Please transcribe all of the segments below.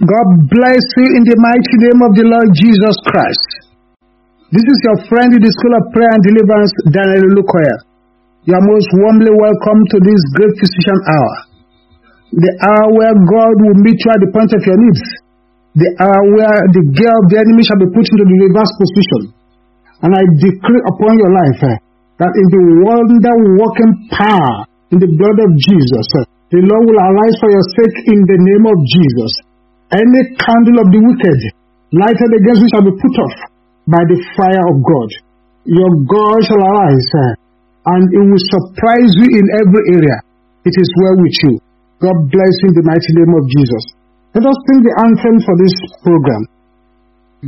God bless you in the mighty name of the Lord Jesus Christ. This is your friend in the School of Prayer and Deliverance, Daniel Olukoya. You are most warmly welcome to this great physician hour. The hour where God will meet you at the point of your needs. The hour where the gear of the enemy shall be put into the reverse position. And I decree upon your life eh, that in the wonder working power in the blood of Jesus, eh, the Lord will arise for your sake in the name of Jesus. Any candle of the wicked lighted against you shall be put off by the fire of God. Your God shall arise and it will surprise you in every area. It is well with you. God bless you in the mighty name of Jesus. Let us sing the anthem for this program.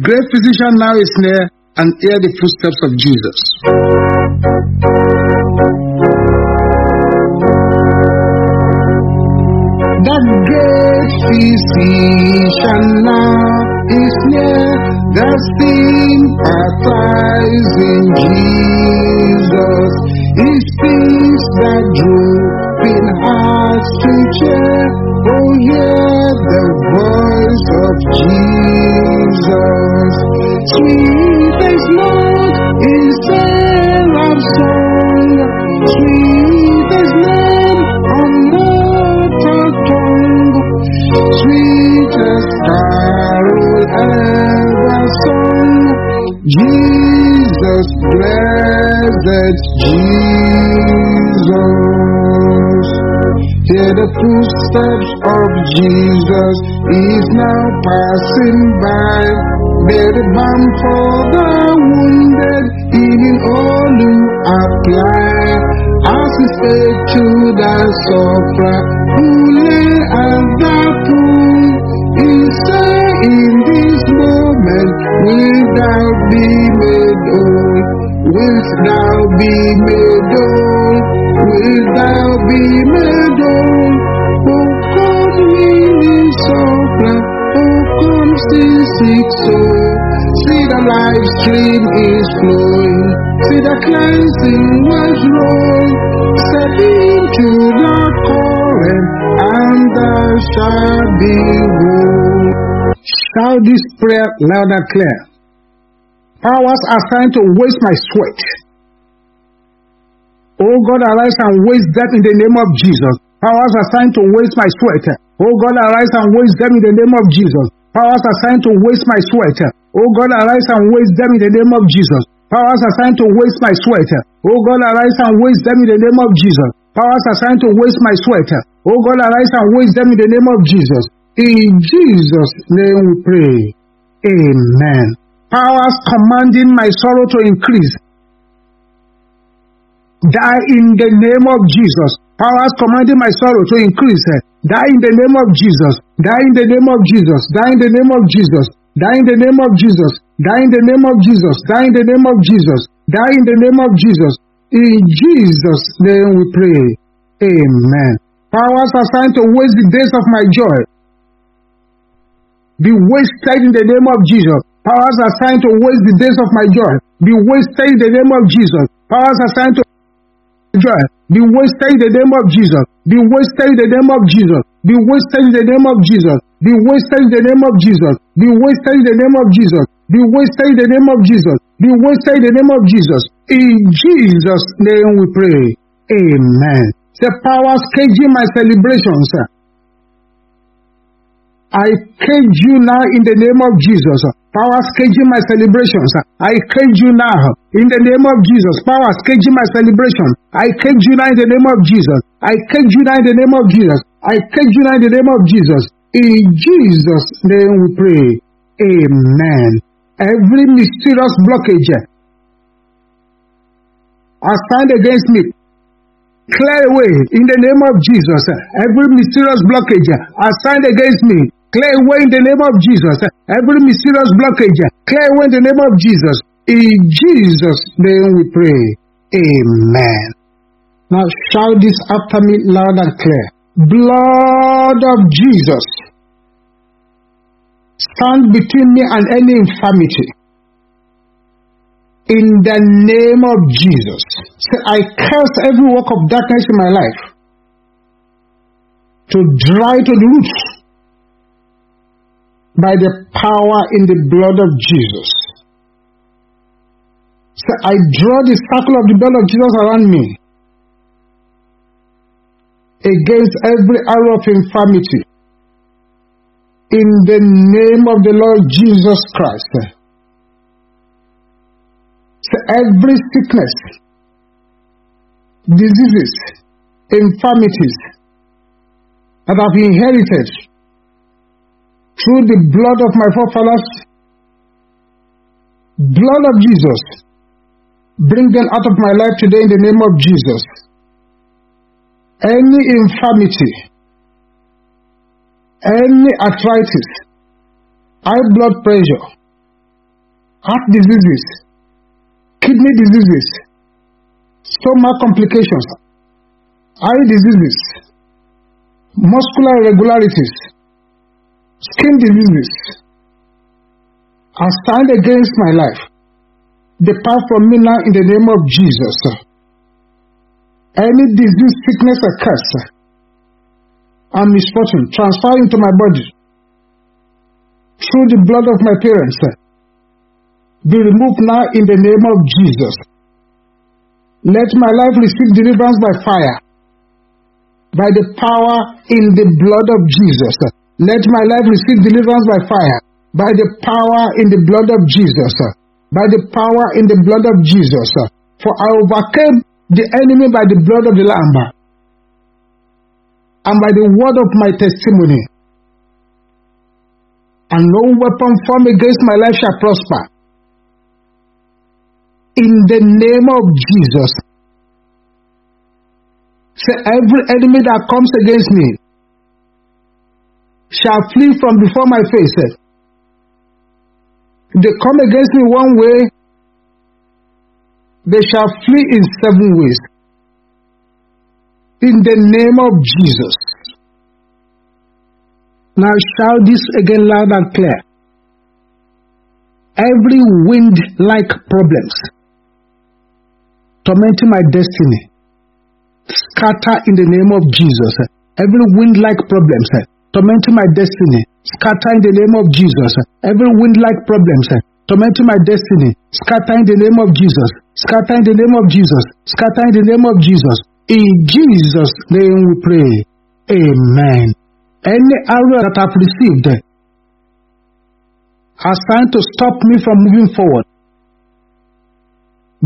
Great physician now is near and hear the footsteps of Jesus. The great physician now is near, the sympathizing Jesus. His peace that drooping hearts to cheer. Oh, hear the voice of Jesus. Sweet as note in Jesus, blessed Jesus. Hear the footsteps of Jesus is now passing by. Bear the balm for the wounded, healing all who apply. As he said to the sufferer be made whole? Wilt thou be made whole? Oh, come healing sufferer, oh, come still sick soul. See the life stream is flowing, see the cleansing waves roll. Step into the current, and thou shalt be whole. Shout this prayer loud and clear. Powers assigned to waste my sweat. Oh God, arise and waste them in the name of Jesus. Powers assigned to waste my sweat. Oh God, arise and waste them in the name of Jesus. Powers assigned to waste my sweat. Oh God, arise and waste them in the name of Jesus. Powers assigned to waste my sweat. Oh God, arise and waste them in the name of Jesus. Powers assigned to waste my sweat. Oh God, arise and waste them in the name of Jesus. In Jesus' name we pray. Amen. Powers commanding my sorrow to increase. Die in the name of Jesus. Powers commanding my sorrow to increase. Die in the name of Jesus. Die in the name of Jesus. Die in the name of Jesus. Die in the name of Jesus. Die in the name of Jesus. Die in the name of Jesus. Die in the name of Jesus. In Jesus' name we pray. Amen. Powers assigned to waste the days of my joy. Be wasted in the name of Jesus. Powers assigned to waste the days of my joy. Be wasted in the name of Jesus. Powers assigned to joy. Be wasted in the name of Jesus. Be wasted in the name of Jesus. Be wasted in the name of Jesus. Be wasted in the name of Jesus. Be wasted in the name of Jesus. Be wasted in the name of Jesus. Be wasted in the name of Jesus. In Jesus' name we pray. Amen. The powers caging my celebrations. I cage you now in the name of Jesus. Powers caging my celebrations. I cage you now in the name of Jesus. Powers caging my celebration. I cage you now in the name of Jesus. I cage you now in the name of Jesus. I cage you now in the name of Jesus. In Jesus' name we pray. Amen. Every mysterious blockage assigned against me, clear away in the name of Jesus. Every mysterious blockage assigned against me, clear away in the name of Jesus. Every mysterious blockage, clear away in the name of Jesus. In Jesus' name we pray. Amen. Now shout this after me loud and clear. Blood of Jesus, stand between me and any infirmity. In the name of Jesus, say, I curse every work of darkness in my life to dry to the roots by the power in the blood of Jesus. So I draw the circle of the blood of Jesus around me against every arrow of infirmity in the name of the Lord Jesus Christ. So every sickness, diseases, infirmities that I've inherited through the blood of my forefathers, blood of Jesus, bring them out of my life today in the name of Jesus. Any infirmity, any arthritis, high blood pressure, heart diseases, kidney diseases, stomach complications, eye diseases, muscular irregularities, skin diseases are stand against my life. Depart from me now in the name of Jesus. Any disease, sickness, or curse and misfortune transfer into my body through the blood of my parents be removed now in the name of Jesus. Let my life receive deliverance by fire, by the power in the blood of Jesus. Let my life receive deliverance by fire, by the power in the blood of Jesus. By the power in the blood of Jesus. For I overcame the enemy by the blood of the Lamb and by the word of my testimony. And no weapon formed against my life shall prosper. In the name of Jesus. Say, every enemy that comes against me shall flee from before my face. They come against me one way, they shall flee in seven ways. In the name of Jesus. Now shout this again loud and clear. Every wind like problems tormenting my destiny scatter in the name of Jesus. Every wind like problems tormenting my destiny scatter in the name of Jesus. Every wind like problems tormenting my destiny scatter in the name of Jesus. Scatter in the name of Jesus. Scatter in the name of Jesus. In Jesus' name we pray. Amen. Any arrow that I've received eh, assigned to stop me from moving forward.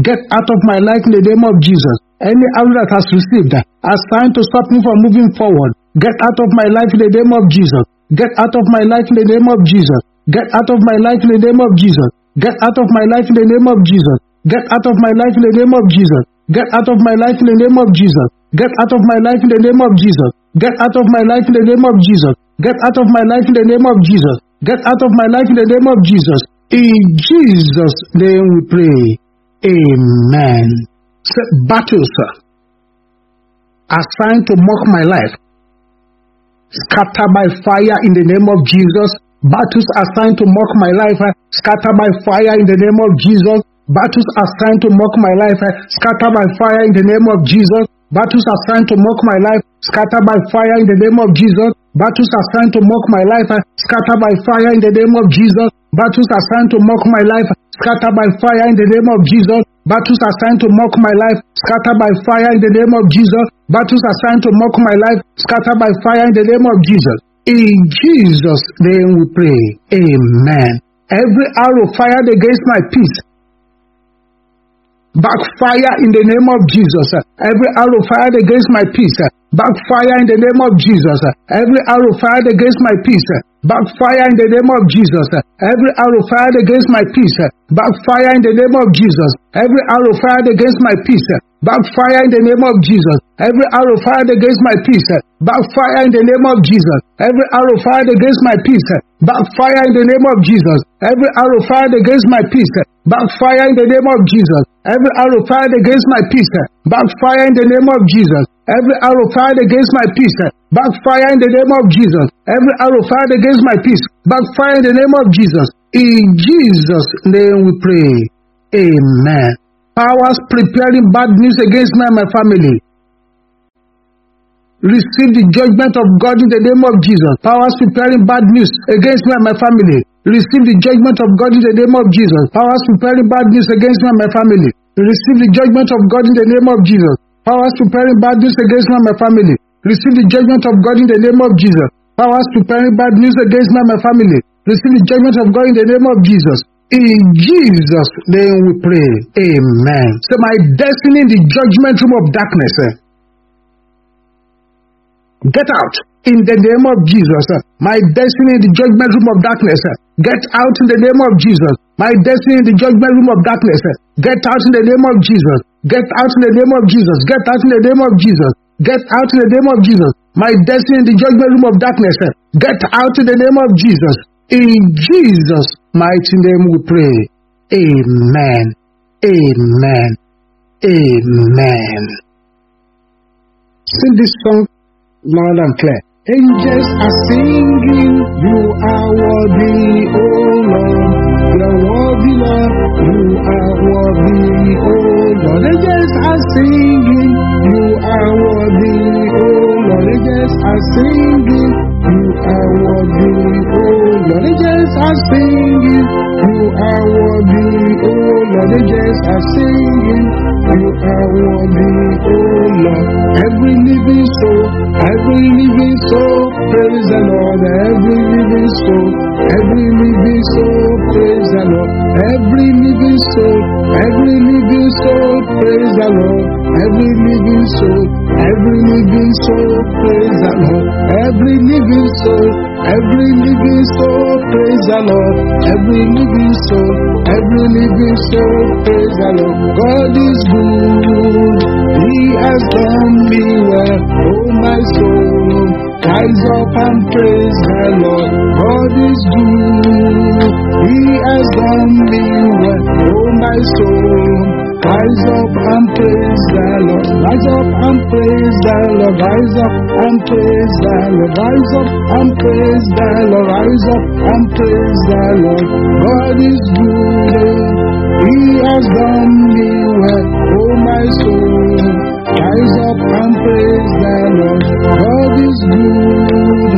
Get out of my life in the name of Jesus. Any arrow that has received eh, assigned to stop me from moving forward. Get out of my life in the name of Jesus. Get out of my life in the name of Jesus. Get out of my life in the name of Jesus. Get out of my life in the name of Jesus. Get out of my life in the name of Jesus. Get out of my life in the name of Jesus. Get out of my life in the name of Jesus. Get out of my life in the name of Jesus. Get out of my life in the name of Jesus. Get out of my life in the name of Jesus. In Jesus' name we pray. Amen. Battles assigned to mock my life, scatter by fire in the name of Jesus. Battles assigned to mock my life, scatter by fire in the name of Jesus. Battles assigned to mock my life, eh, scatter by fire in the name of Jesus. Battles assigned to mock my life, scatter by fire in the name of Jesus. Battles assigned to mock my life, scatter by fire in the name of Jesus. Battles assigned to mock my life, scatter by fire in the name of Jesus. Battles assigned to mock my life, scatter by fire in the name of Jesus. Battles assigned to mock my life, scatter by fire in the name of Jesus. In Jesus' name we pray. Amen. Every arrow fired against my peace, backfire in the name of Jesus. Every arrow fired against my peace, backfire in the name of Jesus. Every arrow fired against my peace, backfire in the name of Jesus. Every arrow fired against my peace, backfire in the name of Jesus. Every arrow fired against my peace, backfire in the name of Jesus. Every arrow fired against my peace, backfire in the name of Jesus. Every arrow fired against my peace, backfire in the name of Jesus. Every arrow fired against my peace, backfire in the name of Jesus. Every arrow fired against my peace, backfire in the name of Jesus. Every arrow fired against my peace, eh, backfire in the name of Jesus. Every arrow fired against my peace, backfire in the name of Jesus. In Jesus' name we pray. Amen. Powers preparing bad news against me and my family. Receive the judgment of God in the name of Jesus. Powers preparing bad news against me and my family. Receive the judgment of God in the name of Jesus. Powers preparing bad news against me and my family. Receive the judgment of God in the name of Jesus. Powers preparing bad news against my family. Receive the judgment of God in the name of Jesus. Powers preparing bad news against my family. Receive the judgment of God in the name of Jesus. In Jesus' name we pray. Amen. So my destiny in the judgment room of darkness. eh, Get out in the name of Jesus. eh. My destiny in the judgment room of darkness. eh, Get out in the name of Jesus. My destiny in the judgment room of darkness. eh, Get out in the name of Jesus. Get out in the name of Jesus. Get out in the name of Jesus. Get out in the name of Jesus. My destiny in the judgment room of darkness. eh, Get out in the name of Jesus. In Jesus' mighty name we pray. Amen. Amen. Amen. Sing this song loud and clear. Angels are singing, you are worthy, oh You are worthy, oh Lord. Angels are singing, you are worthy, oh Lord. Are singing, you are worthy, oh Lord. Are singing, you are worthy, are singing, you are worthy, oh Lord. Every living soul, every living soul, praise the Lord. Every living soul, every living soul, praise the Lord. Every living soul, every living soul, praise the Lord. Every living soul, every living soul, praise the Lord. Every living soul, every living soul, praise the Lord. Every living soul, every living soul, praise the Lord. God is good, He has done me well, oh my soul. Rise up and praise the Lord. God is good. He has done me well. Oh my soul. Rise up and praise the Lord. Rise up and praise the Lord. Rise up and praise the Lord. Rise up and praise the Lord. Rise up and praise the Lord. God is good. He has done me well. Oh my soul. Rise up and praise the Lord. God is good.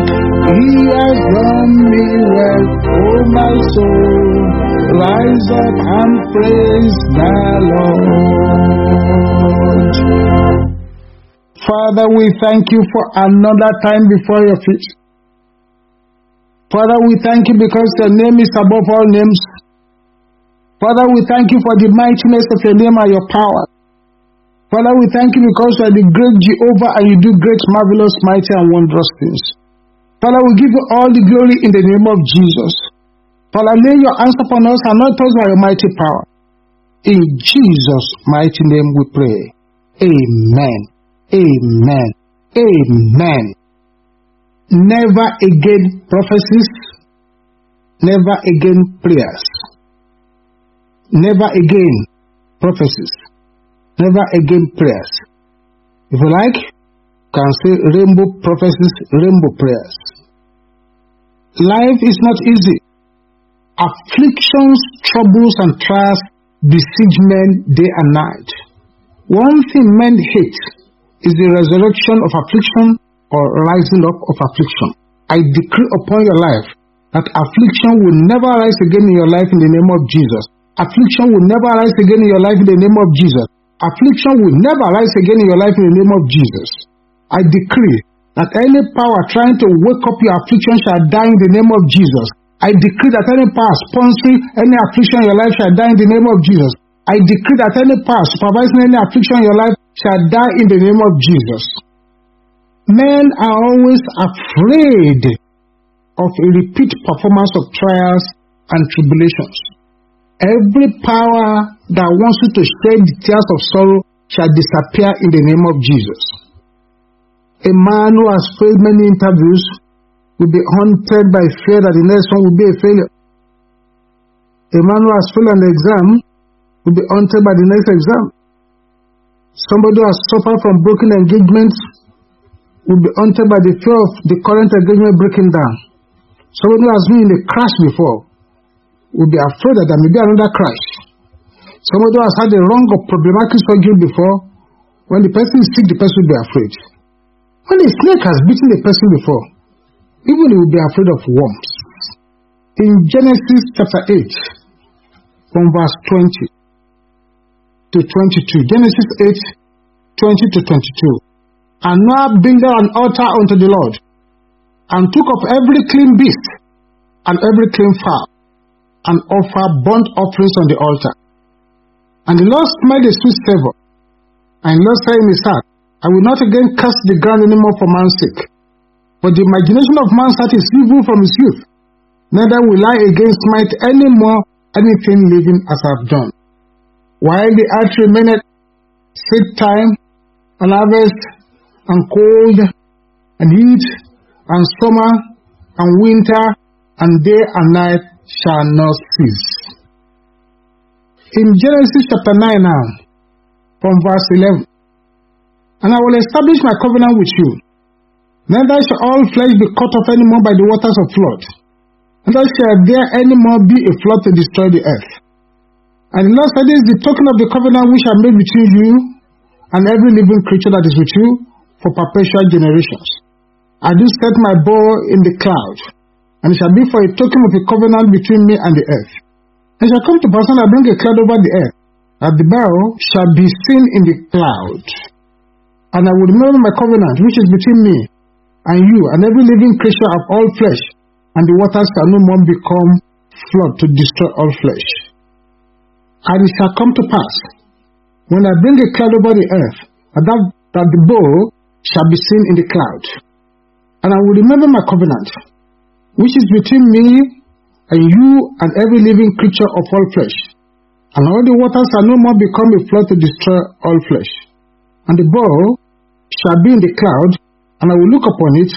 He has done me well. Oh my soul. Rise up and praise the Lord. Father, we thank you for another time before your feet. Father, we thank you because your name is above all names. Father, we thank you for the mightiness of your name and your power. Father, we thank you because you are the great Jehovah and you do great, marvelous, mighty, and wondrous things. Father, we give you all the glory in the name of Jesus. Father, lay your hands upon us and not us by your mighty power. In Jesus' mighty name we pray. Amen. Amen. Amen. Never again prophecies. Never again prayers. Never again prophecies. Never again prayers. If you like, you can say rainbow prophecies, rainbow prayers. Life is not easy. Afflictions, troubles, and trials besiege men day and night. One thing men hate is the resurrection of affliction or rising up of affliction. I decree upon your life that affliction will never rise again in your life in the name of Jesus. Affliction will never rise again in your life in the name of Jesus. Affliction will never rise again in your life in the name of Jesus. I decree that any power trying to wake up your affliction shall die in the name of Jesus. I decree that any power sponsoring any affliction in your life shall die in the name of Jesus. I decree that any power supervising any affliction in your life shall die in the name of Jesus. Men are always afraid of a repeat performance of trials and tribulations. Every power that wants you to shed the tears of sorrow shall disappear in the name of Jesus. A man who has failed many interviews will be haunted by fear that the next one will be a failure. A man who has failed an exam will be haunted by the next exam. Somebody who has suffered from broken engagements will be haunted by the fear of the current engagement breaking down. Somebody who has been in a crash before will be afraid that there may be another crash. Somebody who has had a wrong or problematic surgery before, when the person is sick, the person will be afraid. When a snake has bitten a person before, even will be afraid of worms. In Genesis chapter 8, from verse 20 to 22, Genesis 8, 20 to 22. And Noah builded an altar unto the Lord, and took of every clean beast, and every clean fowl, and offered burnt offerings on the altar. And the Lord smelled a sweet savour, and the Lord said in his heart, I will not again curse the ground any more for man's sake. For the imagination of man heart is evil from his youth. Neither will I again smite any more anything living as I have done. While the earth remaineth, seed time, and harvest, and cold, and heat, and summer, and winter, and day and night shall not cease. In Genesis chapter 9 now, from verse 11, And I will establish my covenant with you. Neither shall all flesh be cut off any more by the waters of flood. Neither shall there any more be a flood to destroy the earth. And the Lord said, This is the token of the covenant which I made between you and every living creature that is with you for perpetual generations. I do set my bow in the cloud, and it shall be for a token of a covenant between me and the earth. And it shall come to pass when I bring a cloud over the earth, that the bow shall be seen in the cloud. And I will remember my covenant which is between me and you and every living creature of all flesh, and the waters shall no more become flood to destroy all flesh. And it shall come to pass, when I bring a cloud over the earth, that, that the bow shall be seen in the cloud. And I will remember my covenant, which is between me and you and every living creature of all flesh. And all the waters shall no more become a flood to destroy all flesh. And the bow shall be in the cloud, and I will look upon it,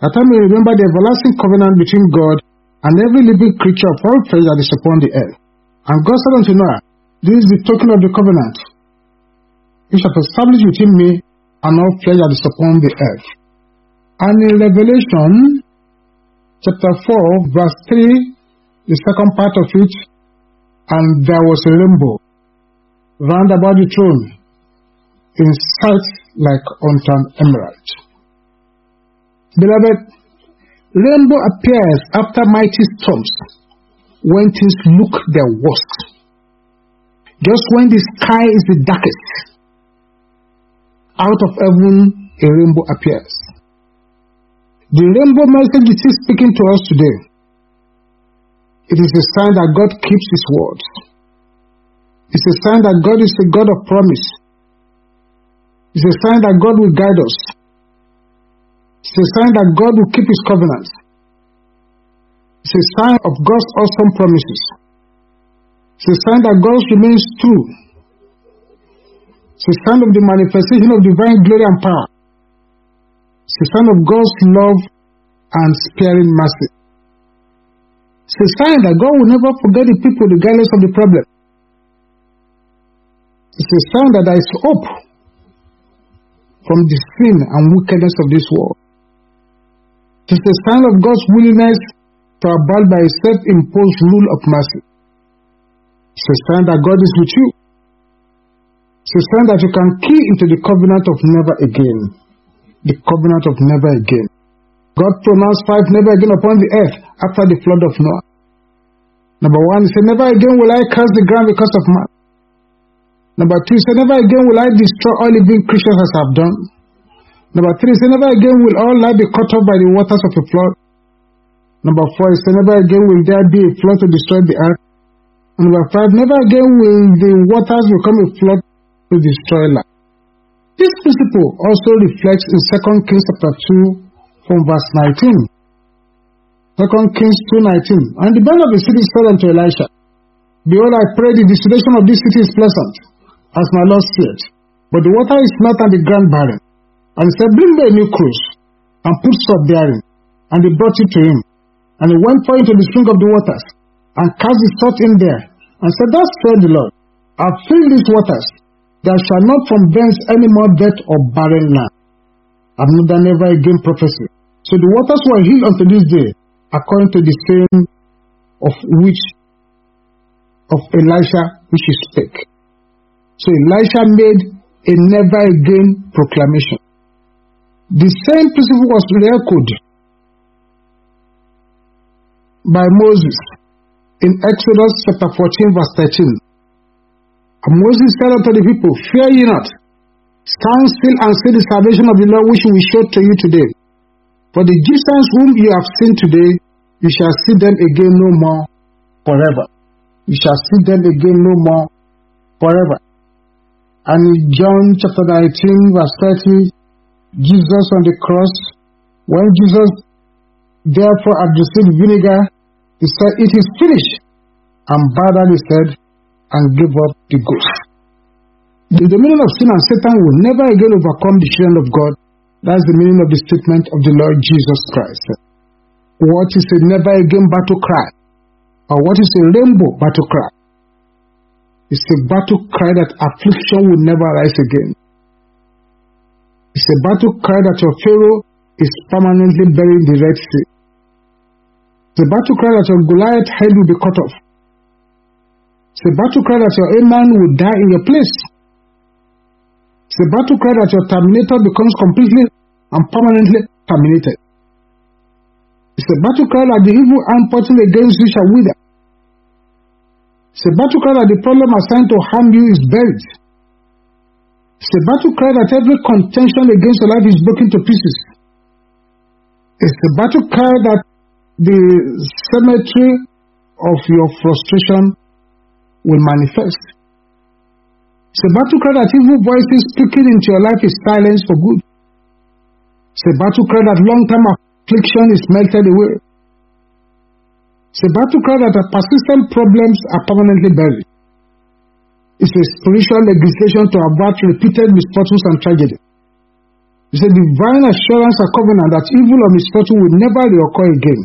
that I may remember the everlasting covenant between God and every living creature of all flesh that is upon the earth. And God said unto Noah, This is the token of the covenant, which shall established between me and all flesh that is upon the earth. And in Revelation chapter 4, verse 3, the second part of it, and there was a rainbow round about the throne, in sight like unto an emerald. Beloved, rainbow appears after mighty storms when things look their worst. Just when the sky is the darkest, out of heaven a rainbow appears. The rainbow message it is speaking to us today. It is a sign that God keeps His word. It's a sign that God is a God of promise. It's a sign that God will guide us. It's a sign that God will keep His covenants. It's a sign of God's awesome promises. It's a sign that God remains true. It's a sign of the manifestation of divine glory and power. It's a sign of God's love and sparing mercy. It's a sign that God will never forget the people regardless of the problem. It's a sign that there is hope from the sin and wickedness of this world. It is a sign of God's willingness to abide by a self-imposed rule of mercy. It's a sign that God is with you. It's a sign that you can key into the covenant of never again. The covenant of never again. God pronounced five never again upon the earth after the flood of Noah. Number one, he said, Never again will I curse the ground because of man. Number two, he said, Never again will I destroy all living creatures as I have done. Number three, said, Never again will all life be cut off by the waters of a flood. Number four, said, Never again will there be a flood to destroy the earth. Number five, never again will the waters become a flood to destroy life. This principle also reflects in 2 Kings chapter 2 from verse 19. 2 Kings 2.19 And the band of the city said unto Elisha, Behold, I pray the desolation of this city is pleasant, as my Lord said, but the water is not on the ground barren. And he said, Bring the new cruse, and put salt therein. And they brought it to him. And he went for into the spring of the waters, and cast the salt in there, and said, Thus said the Lord, I filled these waters, there shall not from thence any more death or barren land. Another never again prophecy. So the waters were healed unto this day, according to the saying of which of Elisha which he spake. So Elisha made a never again proclamation. The same principle was echoed by Moses in Exodus chapter 14, verse 13. And Moses said unto the people, Fear ye not, stand still and see the salvation of the Lord which we show to you today. For the Egyptians whom you have seen today, you shall see them again no more forever. You shall see them again no more forever. And in John chapter 19, verse 30, Jesus on the cross, when Jesus therefore had received vinegar, he said, It is finished, and his head and gave up the ghost. The dominion of sin and Satan will never again overcome the children of God. That's the meaning of the statement of the Lord Jesus Christ. What is a never again battle cry? Or what is a rainbow battle cry? It's a battle cry that affliction will never rise again. It's a battle cry that your Pharaoh is permanently buried in the Red Sea. It's a battle cry that your Goliath head will be cut off. It's a battle cry that your Haman will die in your place. It's a battle cry that your terminator becomes completely and permanently terminated. It's a battle cry that the evil arm pointing against you shall wither. It's a battle cry that the problem assigned to harm you is buried. It's a battle cry that every contention against your life is broken to pieces. It's a battle cry that the cemetery of your frustration will manifest. It's a battle cry that evil voices speaking into your life is silenced for good. It's a battle cry that long term affliction is melted away. It's a battle cry that persistent problems are permanently buried. It's a spiritual legislation to avert repeated misfortunes and tragedy. It's a divine assurance and covenant that evil or misfortune will never reoccur again.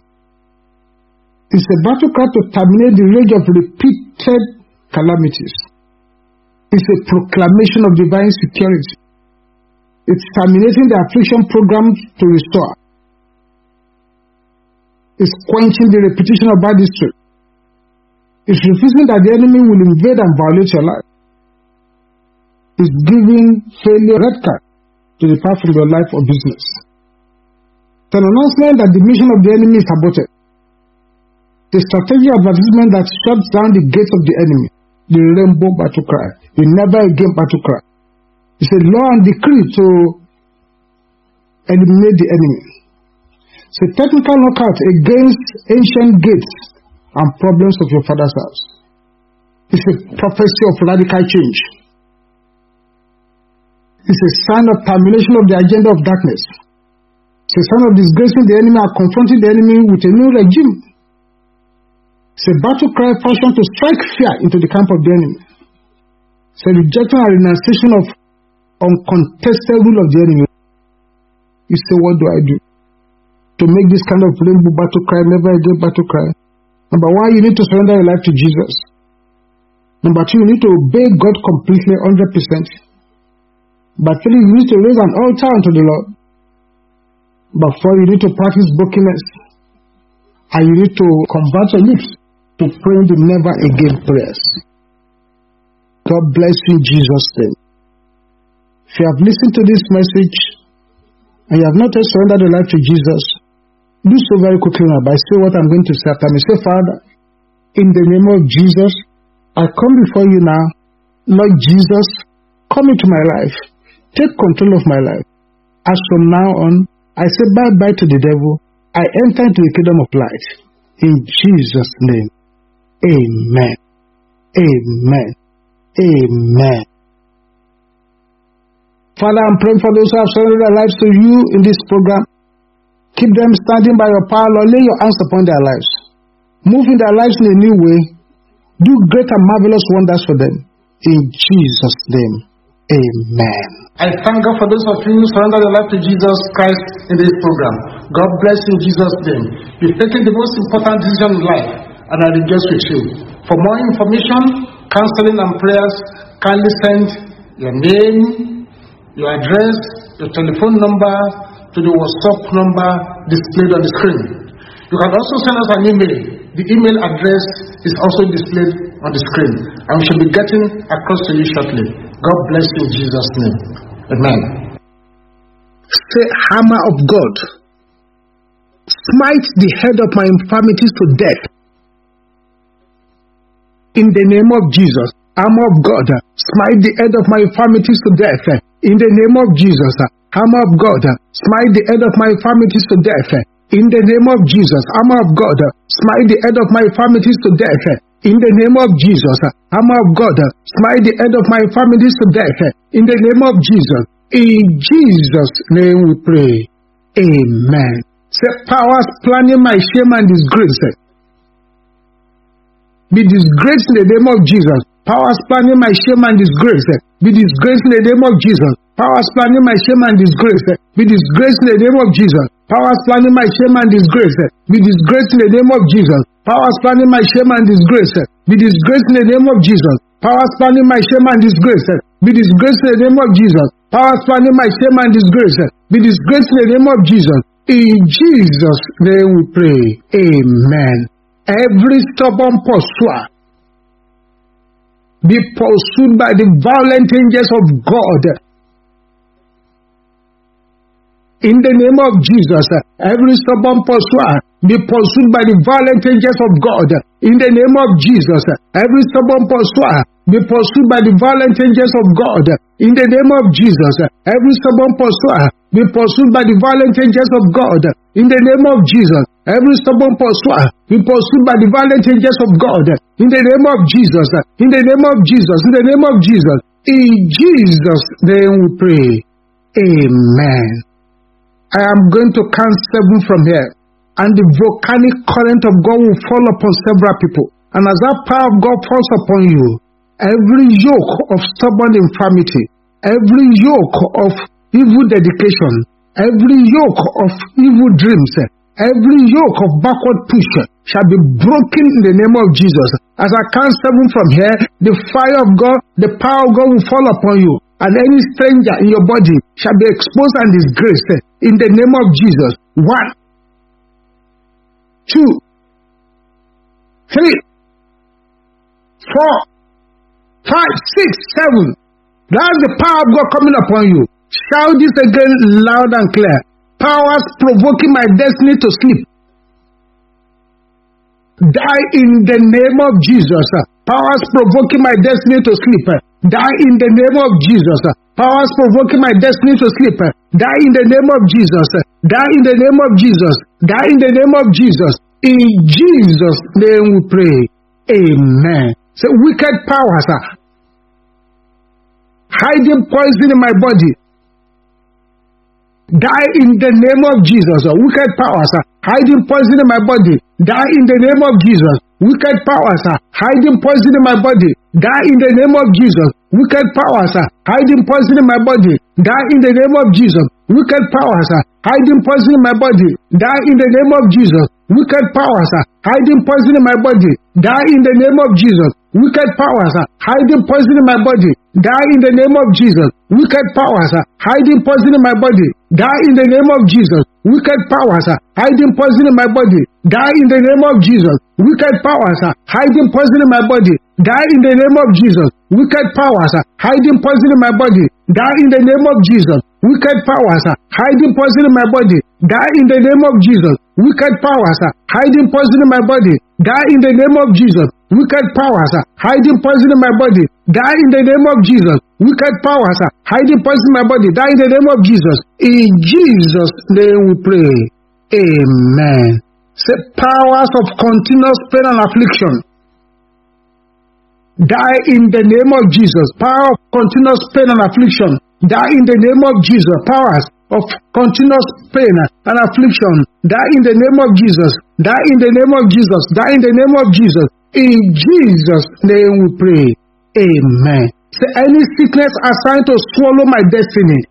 It's a battle cry to terminate the rage of repeated calamities. It's a proclamation of divine security. It's terminating the affliction program to restore It's quenching the repetition of bad history. It's refusing that the enemy will invade and violate your life. It's giving failure red card to depart from your life or business. It's an announcement that the mission of the enemy is aborted. The strategic advertisement that shuts down the gates of the enemy, the rainbow battle cry, the never again battle cry. It's a law and decree to eliminate the enemy. It's a technical knockout against ancient gates and problems of your father's house. It's a prophecy of radical change. It's a sign of termination of the agenda of darkness. It's a sign of disgracing the enemy and confronting the enemy with a new regime. It's a battle cry fashioned to strike fear into the camp of the enemy. It's a rejection and renunciation of uncontested rule of the enemy. You say, What do I do? to make this kind of rainbow battle cry never again battle cry. Number one, you need to surrender your life to Jesus. Number two, you need to obey God completely, 100%. Number three, you need to raise an altar unto the Lord. Number four, you need to practice brokenness. And you need to convert your lips to pray the never again prayers. God bless you Jesus' name. If you have listened to this message and you have not yet surrendered your life to Jesus, do so very quickly now by say what I'm going to say after me. Say, Father, in the name of Jesus, I come before you now. Lord Jesus, come into my life. Take control of my life. As from now on, I say bye bye to the devil. I enter into the kingdom of light. In Jesus' name. Amen. Amen. Amen. Father, I'm praying for those who have surrendered their lives to you in this program. Keep them standing by your power, Lord. Lay your hands upon their lives. Move in their lives in a new way. Do great and marvelous wonders for them. In Jesus' name. Amen. I thank God for those of you who surrender your life to Jesus Christ in this program. God bless you in Jesus' name. You've taken the most important decision in life, and I rejoice with you. For more information, counseling, and prayers, kindly send your name, your address, your telephone number, to the WhatsApp number displayed on the screen. You can also send us an email. The email address is also displayed on the screen, and we shall be getting across to you shortly. God bless you in Jesus' name. Amen. Say, hammer of God, smite the head of my infirmities to death. In the name of Jesus, hammer of God, smite the head of my infirmities to death. In the name of Jesus, uh, hammer of God, uh, smite the head of my infirmities to death. Uh, in the name of Jesus, hammer of God, smite the head of my infirmities to death. In the name of Jesus, hammer of God, smite the head of my infirmities to death. In the name of Jesus, in Jesus' name we pray. Amen. Say, powers planning my shame and disgrace. Be disgraced in the name of Jesus. Powers planning my shame and disgrace. Be disgraced in the name of Jesus. Powers planning my shame and disgrace. Be disgraced in the name of Jesus. Power planning my shame and disgrace. Be disgraced in the name of Jesus. Powers planning my shame and disgrace. Be disgraced in the name of Jesus. Power planning my shame and disgrace. Eh? Be disgraced in the name of Jesus. Powers planning my shame and disgrace. Be disgraced in the name of Jesus. In Jesus' name we pray. Amen. Every stubborn pursuer be pursued by the violent angels of God. In the name of Jesus, every stubborn pursuer be pursued by the violent angels of God. In the name of Jesus, every stubborn pursuer be pursued by the violent angels of God. In the name of Jesus, every stubborn pursuer be pursued by the violent angels of God. In the name of Jesus, every stubborn pursuer be pursued by the violent angels of God. In the name of Jesus, in the name of Jesus, in the name of Jesus, in Jesus' name we pray. Amen. I am going to count seven from here, and the volcanic current of God will fall upon several people. And as that power of God falls upon you, every yoke of stubborn infirmity, every yoke of evil dedication, every yoke of evil dreams, every yoke of backward push shall be broken in the name of Jesus. As I count seven from here, the fire of God, the power of God will fall upon you, and any stranger in your body shall be exposed and disgraced in the name of Jesus. One, two, three, four, five, six, seven. That's the power of God coming upon you. Shout this again loud and clear. Powers provoking my destiny to sleep. Die in the name of Jesus. Powers provoking my destiny to sleep. Die in the name of Jesus. Powers provoking my destiny to sleep. Die in the name of Jesus. Die in the name of Jesus. Die in the name of Jesus. In Jesus' name we pray. Amen. Say wicked powers are hiding poison in my body. Die in the name of Jesus. Wicked powers hiding poison in my body. Die in the name of Jesus. Wicked powers hiding poison in my body. Die in the name of Jesus. Wicked powers hiding poison in my body. Die in the name of Jesus. Wicked powers hiding poison in my body. Die in the name of Jesus. Wicked powers hiding poison in my body. Die in the name of Jesus. Wicked powers are hiding poison in my body. Die in the name of Jesus. Wicked powers are hiding poison in my body. Die in the name of Jesus. Wicked powers are hiding poison in my body. Die in the name of Jesus. Wicked powers are hiding poison in my body. Die in the name of Jesus. Wicked powers are hiding poison in my body. Die in the name of Jesus. Wicked powers are hiding poison in my body. Die in the name of Jesus. Wicked powers are hiding poison in my body. Die in the name of Jesus. Wicked powers hiding poison in my body. Die in the name of Jesus. Wicked powers hiding poison in my body. Die in the name of Jesus. In Jesus' name we pray. Amen. Say powers of continuous pain and affliction. Die in the name of Jesus. Power of continuous pain and affliction. Die in the name of Jesus. Powers of continuous pain and affliction. Die in the name of Jesus. Die in the name of Jesus. Die in the name of Jesus. In Jesus' name we pray. Amen. Say any sickness assigned to swallow my destiny.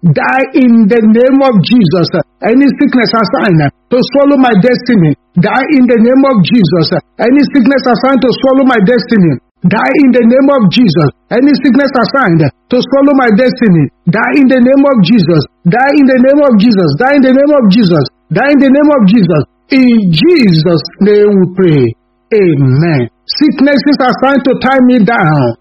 Die in the name of Jesus. Any sickness assigned to swallow my destiny. Die in the name of Jesus. Any sickness assigned to swallow my destiny. Die in the name of Jesus. Any sickness assigned to swallow my destiny. Die in the name of Jesus. Die in the name of Jesus. Die in the name of Jesus. Die in the name of Jesus. In Jesus' name we pray. Amen. Sicknesses assigned to tie me down.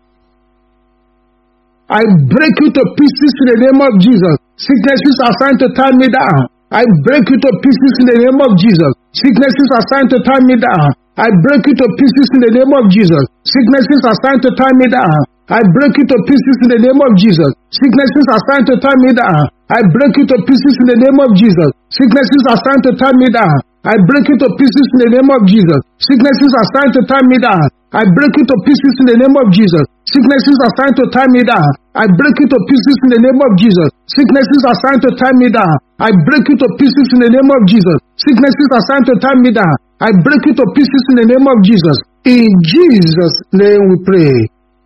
I break you to pieces in the name of Jesus. Sicknesses are trying to tie me down. I break you to pieces in the name of Jesus. Sicknesses are trying to tie me down. I break you to pieces in the name of Jesus. Sicknesses are trying to tie me down. I break you to pieces in the name of Jesus. Sicknesses are trying to tie me down. I break you to pieces in the name of Jesus. Sicknesses are trying to tie me down. I break you to pieces in the name of Jesus. Sicknesses trying to tie me down. I break you to pieces in the name of Jesus. Sicknesses trying to tie me down. I break you to pieces in the name of Jesus. Sicknesses trying to tie me down. I break you to pieces in the name of Jesus. Sicknesses trying to tie me down. I break you to pieces in the name of Jesus. In Jesus' name we pray.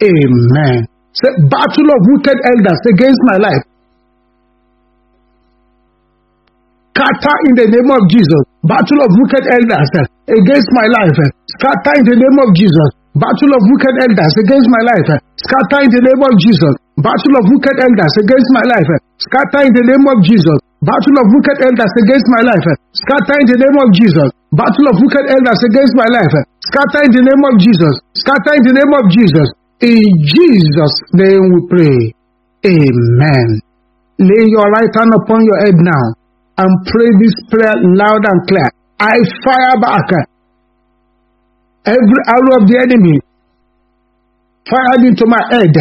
Amen. Say, battle of wicked elders against my life. Scatter in the name of Jesus. Battle of wicked elders eh, against my life. eh. Scatter in the name of Jesus. Battle of wicked elders against my life. eh. Scatter in the name of Jesus. Battle of wicked elders against my life. Scatter in the name of Jesus. Battle of wicked elders against my life. Scatter in the name of Jesus. Battle of wicked elders against my life. Scatter in the name of Jesus. Scatter in the name of Jesus. In Jesus' name we pray. Amen. Lay your right hand upon your head now and pray this prayer loud and clear. I fire back every arrow of the enemy fired into my head.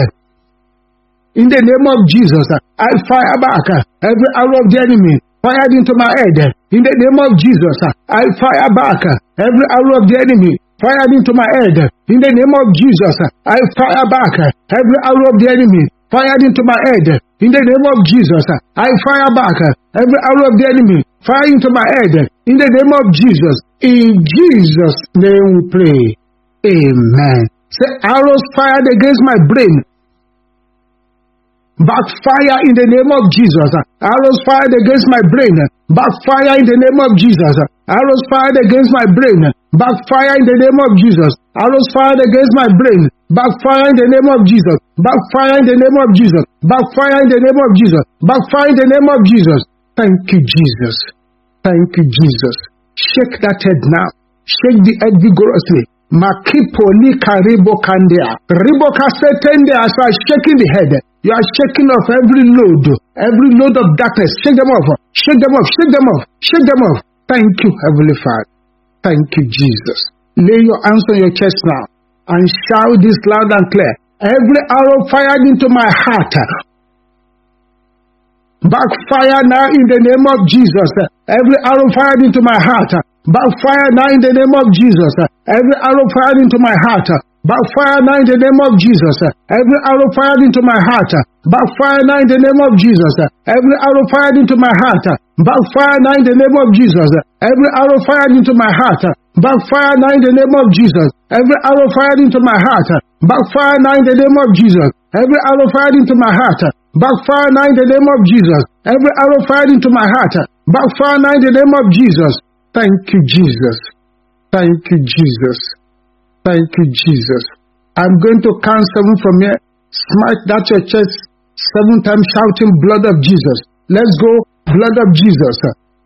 In the name of Jesus, I fire back every arrow of the enemy fired into my head. In the name of Jesus, I fire back every arrow of the enemy fired into my head. In the name of Jesus, I fire back every arrow of the enemy fired into my head. In the name of Jesus, uh, I fire back uh, every arrow of the enemy fired into my head. In the name of Jesus, in Jesus' name we pray. Amen. Say arrows fired against my brain. Backfire in the name of Jesus. Uh, arrows fired against my brain. Backfire in the name of Jesus. Arrows fired against my brain. Backfire in the name of Jesus. Arrows fired against my brain. Backfire in the name of Jesus. Backfire in the name of Jesus. Backfire in the name of Jesus. Backfire in the name of Jesus. Thank you, Jesus. Thank you, Jesus. Shake that head now. Shake the head vigorously. Makipoli karibo kandia. Ribo kasetende as I shaking the head. You are shaking off every load, every load of darkness. Shake them off. Shake them off. Shake them off. Shake them off. Thank you, Heavenly Father. Thank you, Jesus. Lay your hands on your chest now and shout this loud and clear. Every arrow fired into my heart, backfire now in the name of Jesus. Every arrow fired into my heart, backfire now in the name of Jesus. Every arrow fired into my heart, backfire now in the name of Jesus. Every arrow fired into my heart, backfire now in the name of Jesus. Every arrow fired into my heart, backfire now in the name of Jesus. Every arrow fired into my heart, backfire now in the name of Jesus. Every arrow fired into my heart, backfire now in the name of Jesus. Every arrow fired into my heart, backfire now in the name of Jesus. Every arrow fired into my heart, backfire now in the name of Jesus. Thank you, Jesus. Thank you, Jesus. Thank you, Jesus. I'm going to count seven from here. Smite that your chest seven times, shouting, Blood of Jesus. Let's go. Blood of Jesus.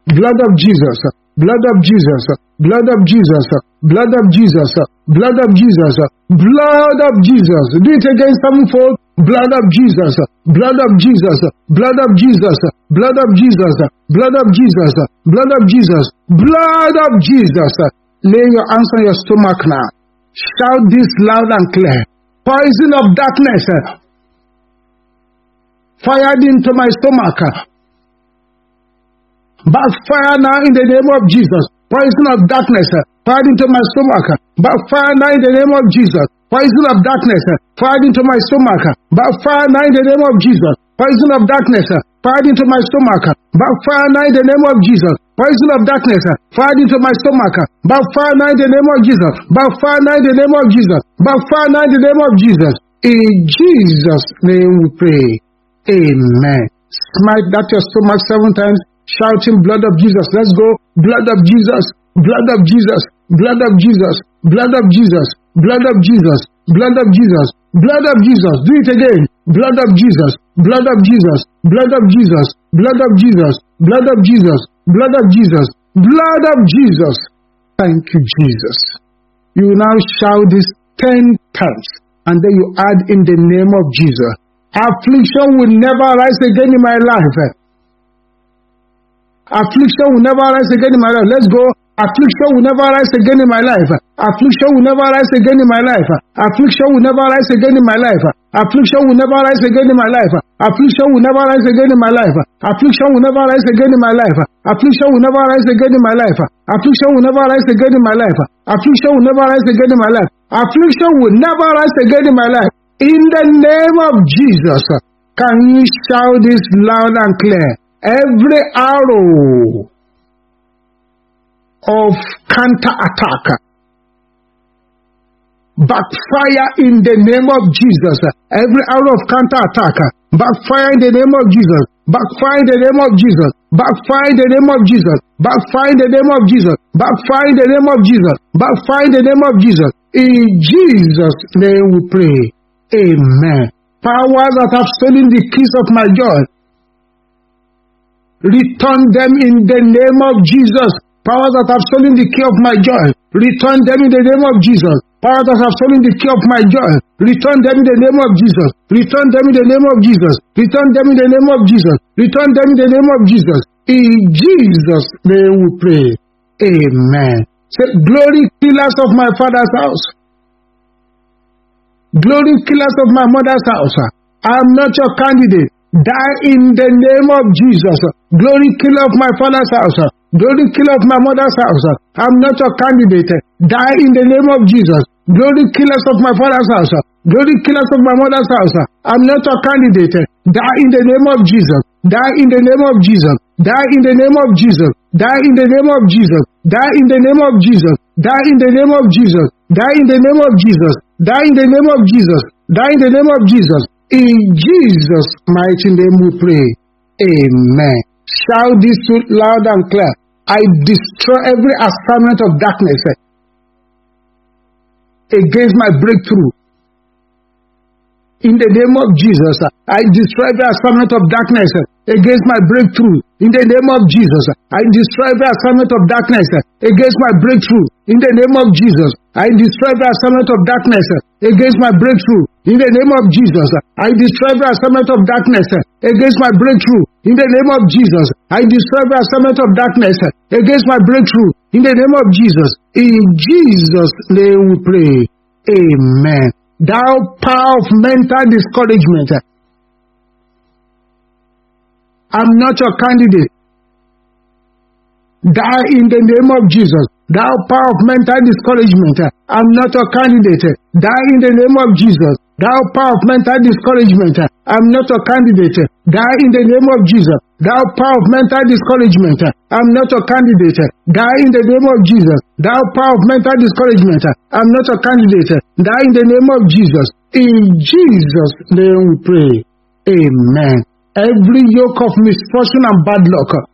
Blood of Jesus. Blood of Jesus. Blood of Jesus. Blood of Jesus. Blood of Jesus. Blood of Jesus. Do it again sevenfold. Blood of Jesus. Blood of Jesus. Blood of Jesus. Blood of Jesus. Blood of Jesus. Blood of Jesus. Blood of Jesus. Lay your hands on your stomach now. Shout this loud and clear. Poison of darkness fired into my stomach. Backfire now in the name of Jesus. Poison of darkness uh, fired into my stomach. Backfire now in the name of Jesus. Poison of darkness uh, fired into my stomach. Backfire now in the name of Jesus. Poison of darkness uh, fired into my stomach. Backfire now in the name of Jesus. Poison of darkness fired into my stomach. Now in the name of Jesus. Backfire now in the name of Jesus. Now in the name of Jesus. In Jesus' name we pray. Amen. Smite that your stomach seven times, shouting blood of Jesus. Let's go. Blood of Jesus. Blood of Jesus. Blood of Jesus. Blood of Jesus. Blood of Jesus. Blood of Jesus. Blood of Jesus. Do it again. Blood of Jesus. Blood of Jesus. Blood of Jesus. Blood of Jesus. Blood of Jesus. Blood of Jesus. Blood of Jesus. Thank you, Jesus. You now shout this ten times and then you add in the name of Jesus. Affliction will never rise again in my life. Affliction will never rise again in my life. Let's go. Affliction will never rise again in my life. Affliction will never rise again in my life. Affliction will never rise again in my life. Affliction will never rise again in my life. Affliction will never rise again in my life. Affliction will never rise again in my life. Affliction will never rise again in my life. Affliction will never rise again in my life. Affliction will never rise again in my life. Affliction will never rise again in my life. In the name of Jesus, can you shout this loud and clear? Every arrow of counter attack backfire in the name of Jesus. Every arrow of counter attack backfire in the name of Jesus. Backfire in the name of Jesus. Backfire in the name of Jesus. Backfire in the name of Jesus. Backfire in the name of Jesus. Backfire in the name of Jesus. In Jesus' name we pray. Amen. Powers that have stolen the keys of my joy, return them in the name of Jesus. Powers that have stolen the key of my joy, return them in the name of Jesus. Powers that have stolen the key of my joy, return them in the name of Jesus. Return them in the name of Jesus. Return them in the name of Jesus. Return them in the name of Jesus. In Jesus' name we pray. Amen. Say, glory killers of my father's house. Glory killers of my mother's house. I am not your candidate. Die in the name of Jesus. Glory killer of my father's house. Glory killer of my mother's house. I'm not your candidate. Die in the name of Jesus. Glory killers of my father's house. Glory killers of my mother's house. I'm not your candidate. Die in the name of Jesus. Die in the name of Jesus. Die in the name of Jesus. Die in the name of Jesus. Die in the name of Jesus. Die in the name of Jesus. Die in the name of Jesus. Die in the name of Jesus. Die in the name of Jesus. In Jesus' mighty name we pray. Amen. Shout this loud and clear. I destroy every assignment of darkness eh, against my breakthrough. In the name of Jesus, eh, I destroy every assignment of darkness eh, against my breakthrough. In the name of Jesus, I destroy every assignment of darkness against my breakthrough. In the name of Jesus, I destroy the assignment of darkness eh, against my breakthrough. In the name of Jesus, I destroy the assignment of darkness eh, against my breakthrough. In the name of Jesus, I destroy the assignment of darkness eh, against my breakthrough. In the name of Jesus, in Jesus' name we pray. Amen. Thou power of mental discouragement, I'm not your candidate. Die in the name of Jesus. Thou power of mental discouragement, I'm not a candidate. Die in the name of Jesus. Thou power of mental discouragement, I'm not a candidate. Die in the name of Jesus. Thou power of mental discouragement, I'm not a candidate. Die in the name of Jesus. Thou power of mental discouragement, I'm not your candidate. Die in the name of Jesus. In Jesus' name we pray. Amen. Every yoke of misfortune and bad luck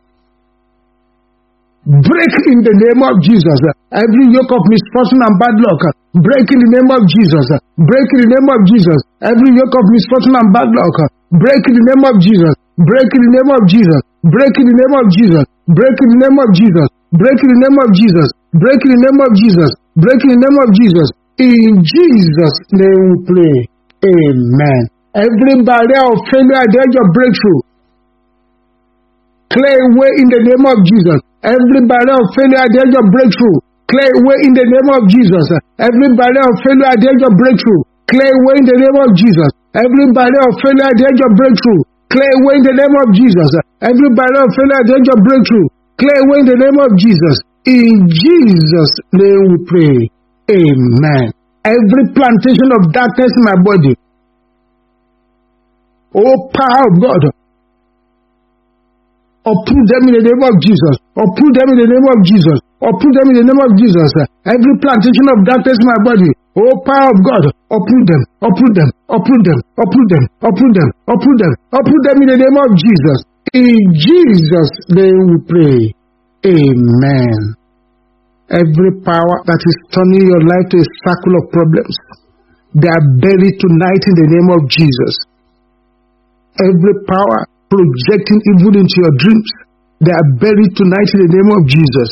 break in the name of Jesus. Every yoke of misfortune and bad luck break in the name of Jesus. Break in the name of Jesus. Every yoke of misfortune and bad luck break in the name of Jesus. Break in the name of Jesus. Break in the name of Jesus. Break in the name of Jesus. Break in the name of Jesus. Break in the name of Jesus. Break in the name of Jesus. In Jesus' name we pray. Amen. Every barrier of failure at the edge of breakthrough clear away in the name of Jesus. Every barrier of failure at the edge of breakthrough, clear away in the name of Jesus. Every barrier of failure at the edge of breakthrough, clear away in the name of Jesus. Every barrier of failure at the edge of breakthrough, clear away in the name of Jesus. Every barrier of failure at the edge of breakthrough, clear away in the name of Jesus. In Jesus' name we pray. Amen. Every plantation of darkness in my body, oh power of God, uproot them in the name of Jesus. Uproot them in the name of Jesus. Uproot them in the name of Jesus. Every plantation of darkness in my body. Oh, power of God, uproot them, uproot them, uproot them, uproot them, uproot them, uproot them, uproot them in the name of Jesus. In Jesus' name we pray. Amen. Every power that is turning your life to a circle of problems, they are buried tonight in the name of Jesus. Every power projecting evil into your dreams, they are buried tonight in the name of Jesus.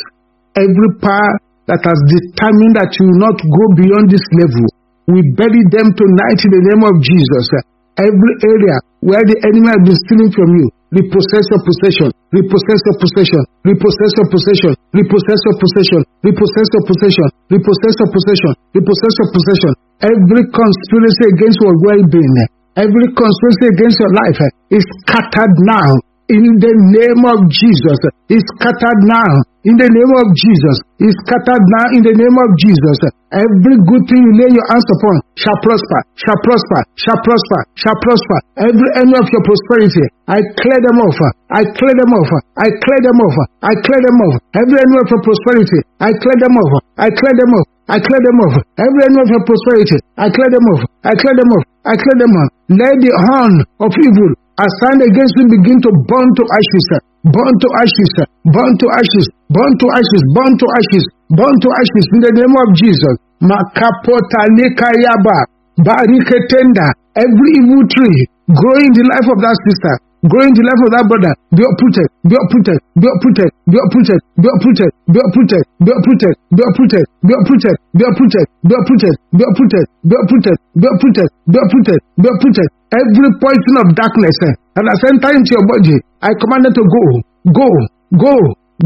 Every power that has determined that you will not go beyond this level, we bury them tonight in the name of Jesus. Every area where the enemy has been stealing from you, repossess your possession, repossess your possession, repossess your possession, repossess your possession, repossess your possession, repossess your possession, repossess your possession. Every conspiracy against your well-being, every conspiracy against your life is scattered now in the name of Jesus. Is scattered now in the name of Jesus. Is scattered now in the name of Jesus. Every good thing you lay your hands upon shall prosper, shall prosper, shall prosper, shall prosper. Every enemy of your prosperity, I clear them off. I clear them off. I clear them off. I clear them off. Every enemy of your prosperity, I clear them off. I clear them off. I clear them off. Every enemy of your prosperity, I clear them off. I clear them off. I clear them off. Let the horn of evil assigned against him. Begin to burn to ashes, burn to ashes, burn to ashes, burn to ashes, burn to ashes, burn to ashes in the name of Jesus. Makapota likayaba, bariketenda, every evil tree growing in the life of that sister, the life of that brother, be uprooted, be uprooted, be uprooted, be uprooted, be uprooted, be uprooted, be uprooted, be uprooted, be uprooted, be uprooted, be uprooted, be uprooted, be uprooted, be uprooted, be uprooted, be uprooted. Every poison of darkness eh, that has entered into your body, I command them to go, go, go,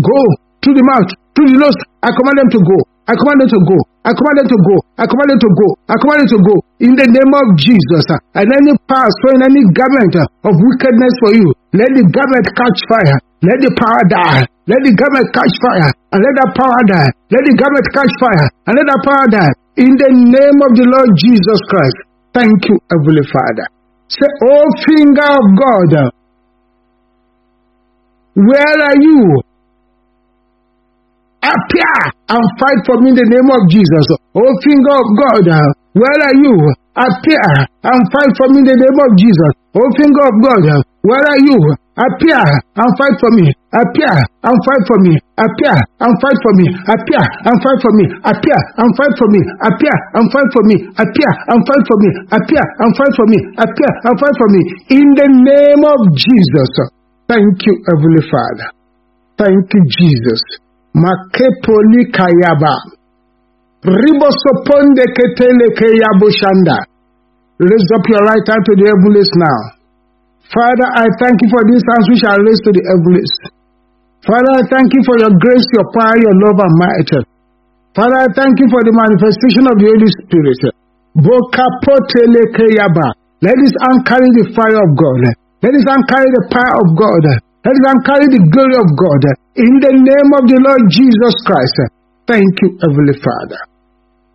go through the mouth, through the nose. I command them to go. I command them to go. I command them to go. I command them to go. I command them to go. In the name of Jesus. And any power throwing any garment uh, of wickedness for you, let the garment catch fire. Let the power die. Let the garment catch fire. And let that power die. Let the garment catch fire. And let that power die. In the name of the Lord Jesus Christ. Thank you, Heavenly Father. Say, Oh finger of God, where are you? Appear and fight for me in the name of Jesus. Oh, finger of God, uh, where are you? Appear and fight for me in the name of Jesus. Oh, finger of God, uh, where are you? Appear and fight for me. Appear and fight for me. Appear and fight for me. Appear and fight for me. Appear and fight for me. Appear and fight for me. Appear and fight for me. Appear and fight for me. Appear and fight for me. In the name of Jesus. Thank you, Heavenly Father. Thank you, Jesus. Makepoli kayaba. Ribosoponde ketele keyabushanda. Raise up your right hand to the heavens now. Father, I thank you for these hands which are raised to the heavens. Father, I thank you for your grace, your power, your love and might. Father, I thank you for the manifestation of the Holy Spirit. Let this hand carry the fire of God. Let this hand carry the power of God. Let hand carry the glory of God. In the name of the Lord Jesus Christ. Thank you, Heavenly Father.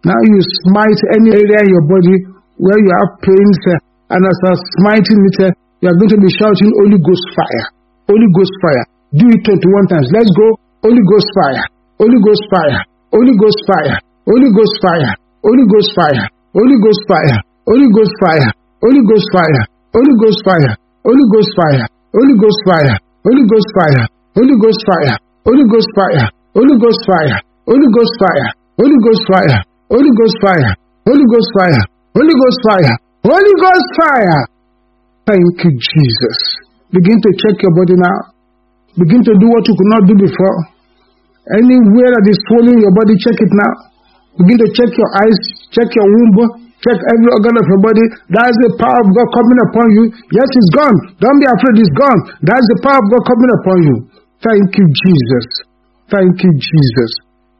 Now you smite any area in your body where you have pains, uh, and as you're smiting it, uh, you are going to be shouting Holy Ghost fire. Holy Ghost fire. Do it 21 times. Let's go. Holy Ghost fire. Holy Ghost fire. Holy Ghost fire. Holy Ghost fire. Holy Ghost fire. Holy Ghost fire. Holy Ghost fire. Holy Ghost fire. Holy Ghost fire. Holy Ghost fire. Holy Ghost fire. Holy Ghost fire. Holy Ghost fire. Holy Ghost fire. Holy Ghost fire. Holy Ghost fire. Holy Ghost fire. Holy Ghost fire. Holy Ghost fire. Holy Ghost fire. Holy Ghost fire. Thank you, Jesus. Begin to check your body now. Begin to do what you could not do before. Anywhere that is swollen your body, check it now. Begin to check your eyes, check your womb, check every organ of your body. That's the power of God coming upon you. Yes, it's gone. Don't be afraid, it's gone. That's the power of God coming upon you. Thank you, Jesus. Thank you, Jesus.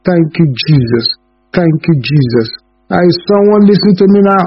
Thank you, Jesus. Thank you, Jesus. I someone listen to me now.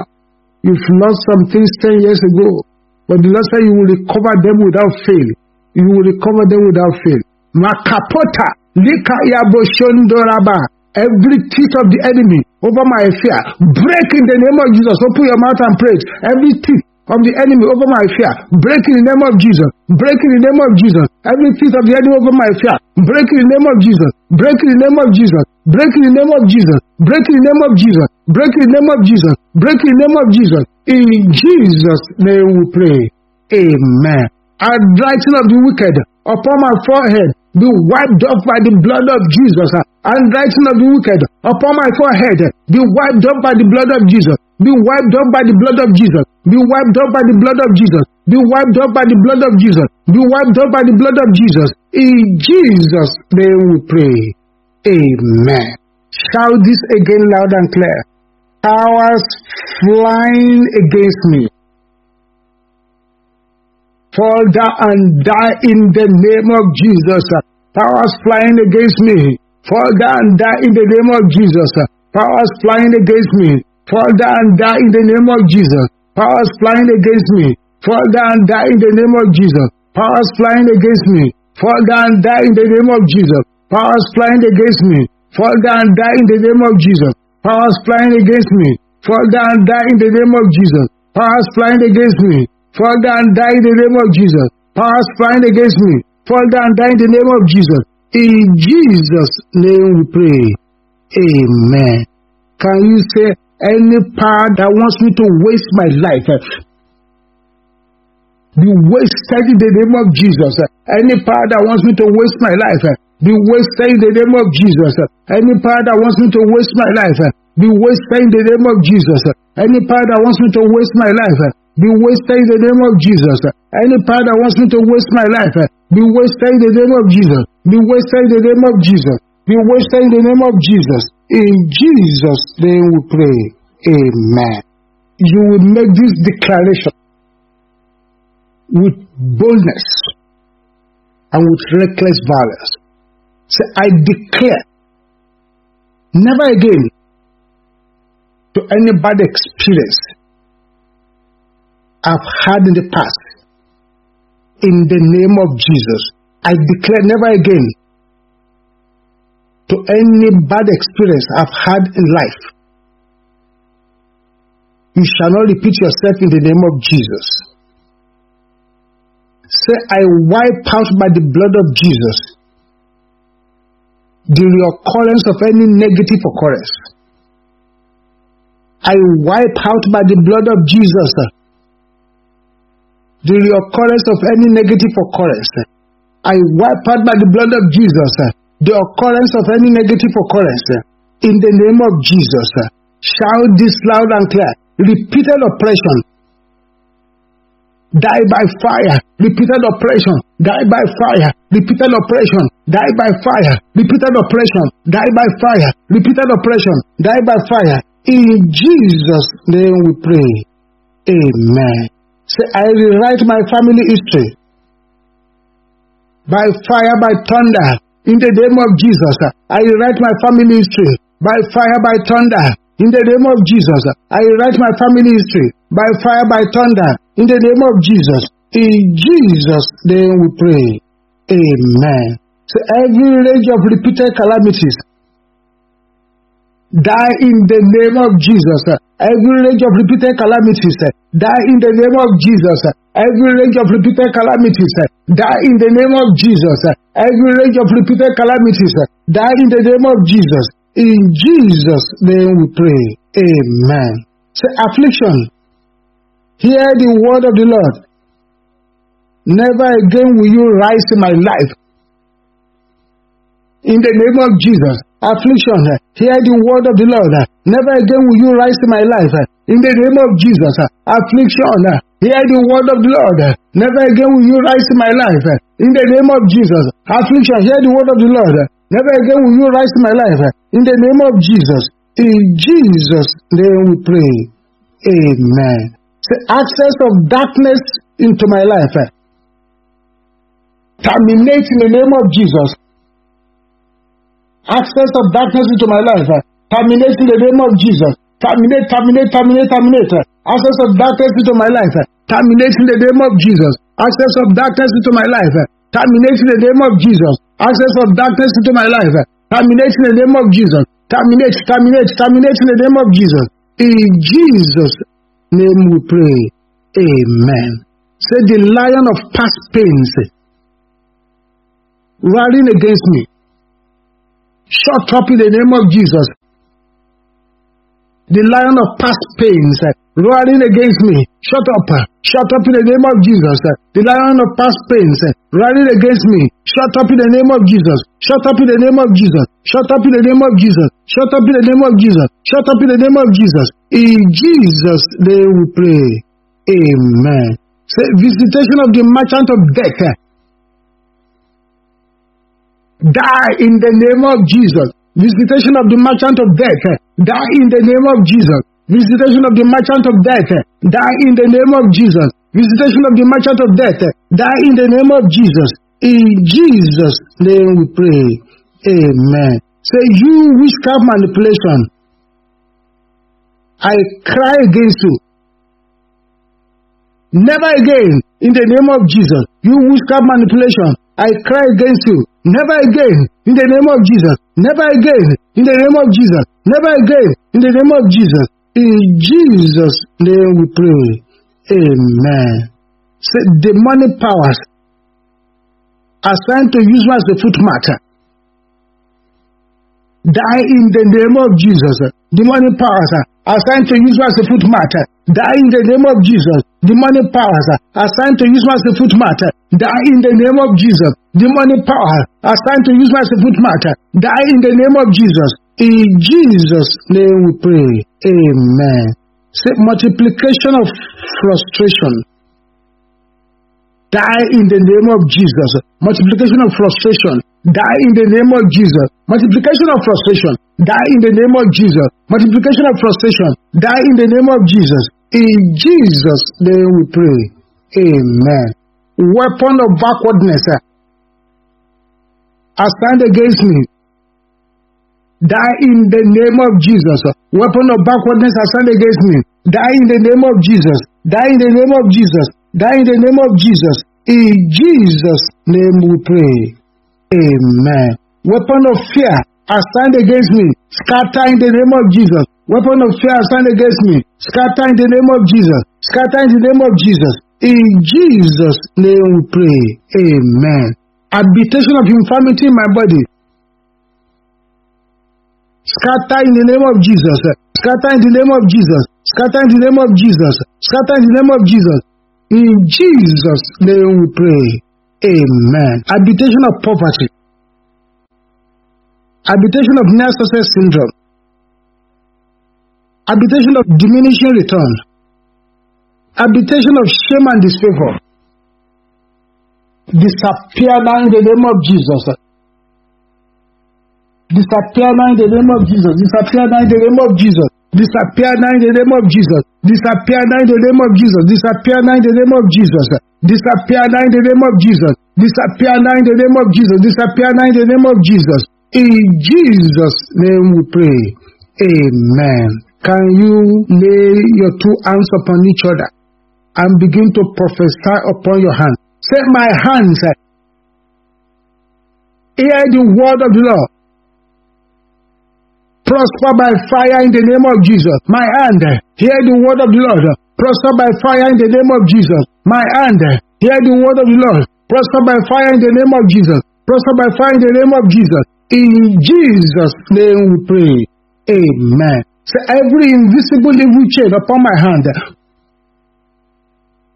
You've lost some things 10 years ago, but the Lord said you will recover them without fail. You will recover them without fail. Makapota, lika yaboshondoraba. Every teeth of the enemy over my fear, break in the name of Jesus. Open your mouth and pray. Every teeth of the enemy over my fear, break in the name of Jesus. Break in the name of Jesus. Every teeth of the enemy over my fear, break in the name of Jesus. Break in the name of Jesus. Break in the name of Jesus. Break in the name of Jesus. Break in the name of Jesus. Break in the name of Jesus. In Jesus' name we pray. Amen. Handwriting of the wicked upon my forehead be wiped off by the blood of Jesus. Uh, and writing of the wicked upon my forehead be wiped off by the blood of Jesus. Be wiped off by the blood of Jesus. Be wiped off by the blood of Jesus. Be wiped off by the blood of Jesus. Be wiped off by the blood of Jesus. In Jesus' name we pray. Amen. Shout this again loud and clear. Powers flying against me. Fall down and die in the name of Jesus. Powers flying against me, fall down and die in the name of Jesus. Powers flying against me, fall down and die in the name of Jesus. Powers flying against me, fall down and die in the name of Jesus. Powers flying against me, fall down and die in the name of Jesus. Powers flying against me, fall down and die in the name of Jesus. Powers flying against me, fall down and die in the name of Jesus. Powers flying against me, fall down die in the name of Jesus. Powers flying against me, fall down die in the name of Jesus. In Jesus' name we pray. Amen. Can you say any power that wants me to waste my life? eh, Be wasted in the name of Jesus. eh. Any power that wants me to waste my life, eh, be wasted in the name of Jesus. Any power that wants me to waste my life, be wasted in the name of Jesus. Any power that wants me to waste my life, be wasted in the name of Jesus. Any power that wants me to waste my life, be wasted in the name of Jesus. Be wasted in the name of Jesus. Be wasted in the name of Jesus. In Jesus' name we pray. Amen. You will make this declaration with boldness and with reckless violence. Say, I declare never again to any bad experience I've had in the past. In the name of Jesus, I declare never again to any bad experience I've had in life. You shall not repeat yourself in the name of Jesus. Say, I wipe out by the blood of Jesus the reoccurrence of any negative occurrence. I wipe out by the blood of Jesus the occurrence of any negative occurrence. I wipe out by the blood of Jesus uh, the occurrence of any negative occurrence. uh, In the name of Jesus, uh, shout this loud and clear. Repeated oppression die by fire, repeated oppression, die by fire, repeated oppression, die by fire, repeated oppression, die by fire, repeated oppression, die by fire. In Jesus' name we pray. Amen. Say, I rewrite my family history by fire, by thunder. In the name of Jesus, I rewrite my family history by fire, by thunder. In the name of Jesus, I rewrite my family history by fire, by thunder. In the name of Jesus, in Jesus' name we pray. Amen. So every rage of repeated calamities die in the name of Jesus. Every range of repeated calamities die in the name of Jesus. Every range of repeated calamities die in the name of Jesus. Every rage of repeated calamities die in the name of Jesus. In Jesus' name we pray. Amen. Say affliction. Hear the word of the Lord. Never again will you rise in my life. In the name of Jesus, affliction, hear the word of the Lord. Never again will you rise in my life. In the name of Jesus, affliction, hear the word of the Lord. Never again will you rise in my life. In the name of Jesus, affliction, hear the word of the Lord. Never again will you rise in my life. In the name of Jesus, in Jesus' name we pray. Amen. Say, access of darkness into my life. Terminate in the name of Jesus access of darkness into my life. uh, Terminate in the name of Jesus. Terminate, terminate, terminate, terminate. Access of darkness into my life. uh, Terminate in the name of Jesus. Access of darkness into my life. uh, Terminate in the name of Jesus. Access of darkness into my life. Terminate in the name of Jesus. Terminate, terminate, terminate in the name of Jesus. In Jesus' name we pray. Amen. Say the lion of past pains running against me. Shut up in the name of Jesus. The lion of past pains roaring against me. Shut up. Shut up in the name of Jesus. The lion of past pains roaring against me. Shut up in the name of Jesus. Shut up in the name of Jesus. Shut up in the name of Jesus. Shut up in the name of Jesus. Shut up in the name of Jesus. In Jesus' name we pray. Amen. Say visitation of the merchant of death. Die in the name of Jesus. Visitation of the merchant of death, die in the name of Jesus. Visitation of the merchant of death, die in the name of Jesus. visitation of the merchant of death, die in the name of Jesus. In Jesus' name we pray. Amen. Say, you witchcraft manipulation, I cry against you. Never again, in the name of Jesus. You witchcraft manipulation, I cry against you. Never again, in the name of Jesus. Never again, in the name of Jesus. Never again, in the name of Jesus. In Jesus' name we pray. Amen. Say, demonic powers assigned to use as a foot matter. Die in the name of Jesus. The demonic powers assigned to use as a foot matter. Die in the name of Jesus. The demonic powers assigned to use as a foot matter. Die in the name of Jesus. Demonic power assigned to use a foot matter. Die in the name of Jesus. In Jesus' name we pray. Amen. Say multiplication of frustration. Die in the name of Jesus. Multiplication of frustration. Die in the name of Jesus. Multiplication of frustration. Die in the name of Jesus. Multiplication of frustration. Die in the name of Jesus. In Jesus' name we pray. Amen. Weapon of backwardness assigned against me. Die in the name of Jesus. Weapon of backwardness assigned against me. Die in the name of Jesus. Die in the name of Jesus. Die in the name of Jesus. In Jesus' name we pray. Amen. Weapon of fear assigned against me. Scatter in the name of Jesus. Weapon of fear assigned against me. Scatter in the name of Jesus. Scatter in the name of Jesus. In Jesus' name we pray. Amen. Habitation of infirmity in my body. Scatter in the name of Jesus. Scatter in the name of Jesus. Scatter in the name of Jesus. Scatter in the name of Jesus. In Jesus' name we pray. Amen. Habitation of poverty. Habitation of near syndrome. Habitation of diminishing return. Habitation of shame and disfavor. Disappear now in the name of Jesus. Disappear now in the name of Jesus. Disappear now in the name of Jesus. Disappear now in the name of Jesus. Disappear now in the name of Jesus. Disappear now in the name of Jesus. Disappear now in the name of Jesus. Disappear now in the name of Jesus. Disappear now in the name of Jesus. In Jesus' name we pray. Amen. Can you lay your two hands upon each other and begin to prophesy upon your hand? Say, My hands, eh? hear the word of the Lord prosper by fire in the name of Jesus. My hand, eh? hear the word of the Lord. Prosper by fire in the name of Jesus. My hand, eh? hear the word of the Lord. Prosper by fire in the name of Jesus. Prosper by fire in the name of Jesus. In Jesus' name we pray. Amen. So every invisible evil chain upon my hand,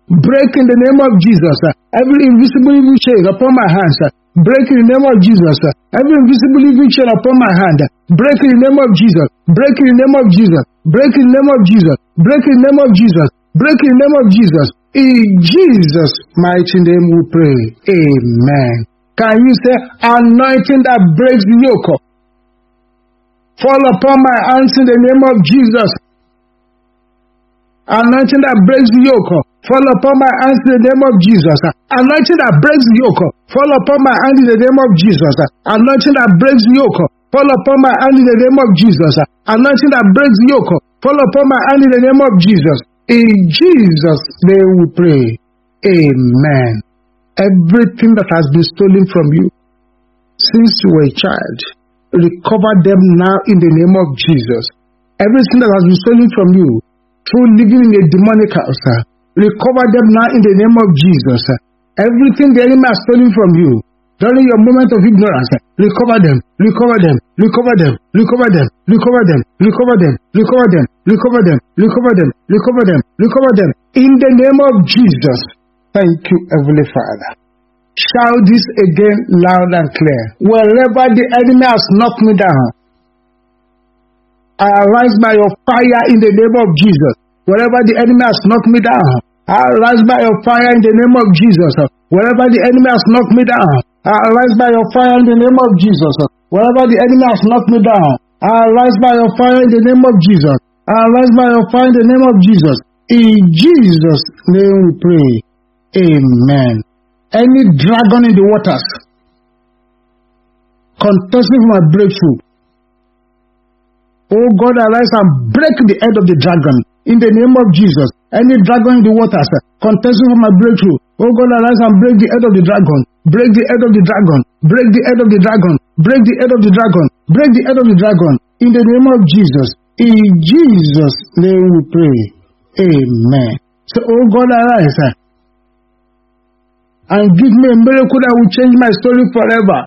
break in the name of Jesus. Every invisible evil chain upon my hands, break in the name of Jesus. Every invisible evil chain upon my hand, break in the name of Jesus. Break in the name of Jesus. Break in the name of Jesus. Break in the name of Jesus. Break in the name of Jesus. In Jesus' mighty name we pray. Amen. Can you say anointing that breaks the yoke? Fall upon my hands in the name of Jesus. Anointing that breaks the yoke. Fall upon my hands in the name of Jesus. Anointing that breaks yoke. Fall upon my hand in the name of Jesus. Anointing that breaks yoke. Fall upon my hand in the name of Jesus. Anointing that breaks yoke. Fall upon my hand in the name of Jesus. In Jesus' name we pray. Amen. Everything that has been stolen from you since you were a child, recover them now in the name of Jesus. Everything that has been stolen from you through living in a demonic house, recover them now in the name of Jesus. Everything the enemy has stolen from you during your moment of ignorance, recover them, recover them, recover them, recover them, recover them, recover them, recover them, recover them, recover them, recover them, recover them in the name of Jesus. Thank you, Heavenly Father. Shout this again loud and clear. Wherever the enemy has knocked me down, I arise by your fire in the name of Jesus. Wherever the enemy has knocked me down, I rise by your fire in the name of Jesus. Wherever the enemy has knocked me down, I rise by your fire in the name of Jesus. Wherever the enemy has knocked me down, I rise by your fire in the name of Jesus. I rise by your fire in the name of Jesus. In Jesus' name we pray. Amen. Any dragon in the waters contesting my breakthrough. Oh God, arise and break the head of the dragon in the name of Jesus. Any dragon in the waters contesting for my breakthrough. Oh God, arise and break the head of the dragon. Break the head of the dragon. Break the head of the dragon. Break the head of the dragon. Break the head of the dragon in the name of Jesus. In Jesus' name we pray. Amen. So, oh God, arise uh, and give me a miracle that will change my story forever.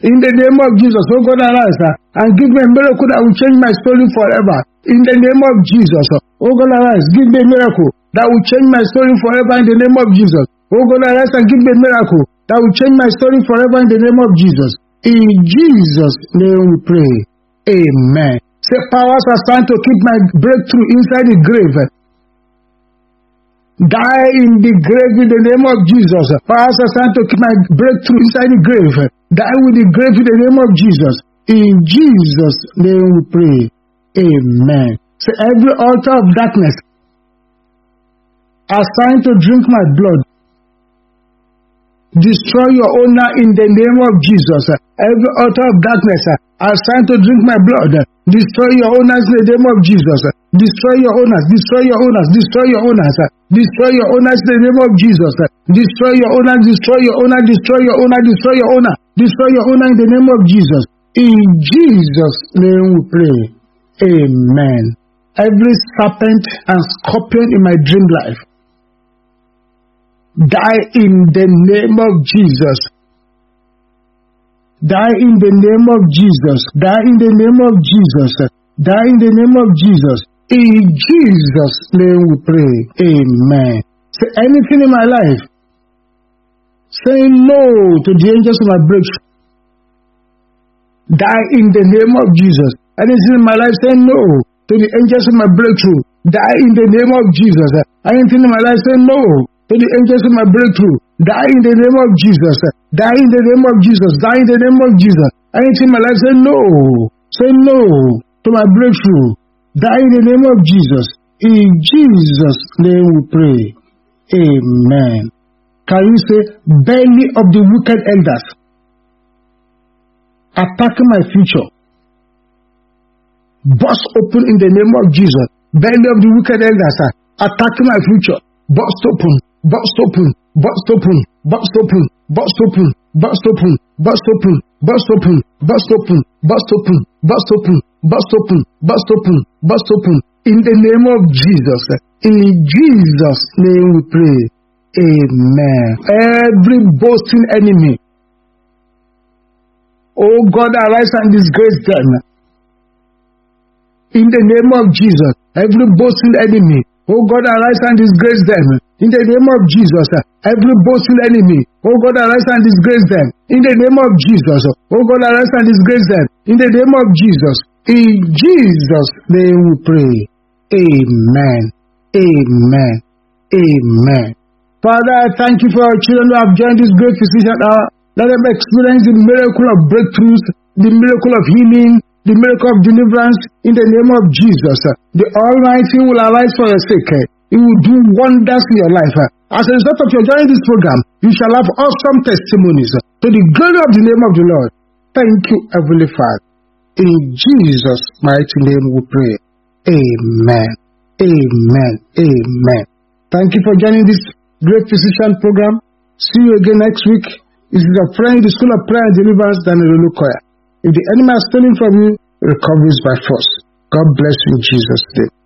In the name of Jesus, oh God, arise and give me a miracle that will change my story forever. In the name of Jesus, oh God, arise, give me a miracle that will change my story forever in the name of Jesus. Oh God, arise and give me a miracle that will change my story forever in the name of Jesus. In Jesus' name we pray. Amen. Say powers are trying to keep my breakthrough inside the grave. Die in the grave in the name of Jesus. Powers are trying to keep my breakthrough inside the grave. Die with the grave in the name of Jesus. In Jesus' name we pray. Amen. Say every altar of darkness assigned to drink my blood destroy your owner in the name of Jesus. Every altar of darkness assigned to drink my blood, destroy your owners in the name of Jesus. Destroy your owners, destroy your owners, destroy your owners, destroy your owners in the name of Jesus. Destroy your owner, destroy your owner, destroy your owner, destroy your owner, destroy your owner in the name of Jesus. In Jesus' name we pray. Amen. Every serpent and scorpion in my dream life die in the name of Jesus. Die in the name of Jesus. Die in the name of Jesus. Die in the name of Jesus. In Jesus' name we pray. Amen. Say anything in my life, Say no to the angels of my breakthrough. Die in the name of Jesus. Anything in my life, say no to the angels of my breakthrough. Die in the name of Jesus. Anything in my life, say no to the angels of my breakthrough. Die in the name of Jesus. Die in the name of Jesus. Die in the name of Jesus. Anything in my life, say no. Say no to my breakthrough. Die in the name of Jesus. In Jesus' name we pray. Amen. Can you say, belly of the wicked elders attacking my future? Bust open in the name of Jesus. Belly of the wicked elders attacking my future. Bust open bust open, bust open, bust open, bust open, bust open, bust open, bust open, bust open, bust open, bust open, bust open, bust open, bust open. In the name of Jesus, in Jesus' name we pray. Amen. Every boasting enemy, oh God, arise and disgrace them. In the name of Jesus, every boasting enemy, oh God, arise and disgrace them. In the name of Jesus, every boastful enemy, oh God, arise and disgrace them. In the name of Jesus, oh God, arise and disgrace them. In the name of Jesus, in Jesus' name we pray. Amen. Amen. Amen. Father, I thank you for our children who have joined this great physician hour. Let them experience the miracle of breakthroughs, the miracle of healing, the miracle of deliverance in the name of Jesus. The Almighty will arise for your sake. He will do wonders in your life. As a result of your joining this program, you shall have awesome testimonies to the glory of the name of the Lord. Thank you, Heavenly Father. In Jesus' mighty name we pray. Amen. Amen. Amen. Thank you for joining this great physician program. See you again next week. This is a friend, the School of Prayer and Deliverance, Daniel Olukoya. If the enemy has stolen from you, recover it by force. God bless you in Jesus' name.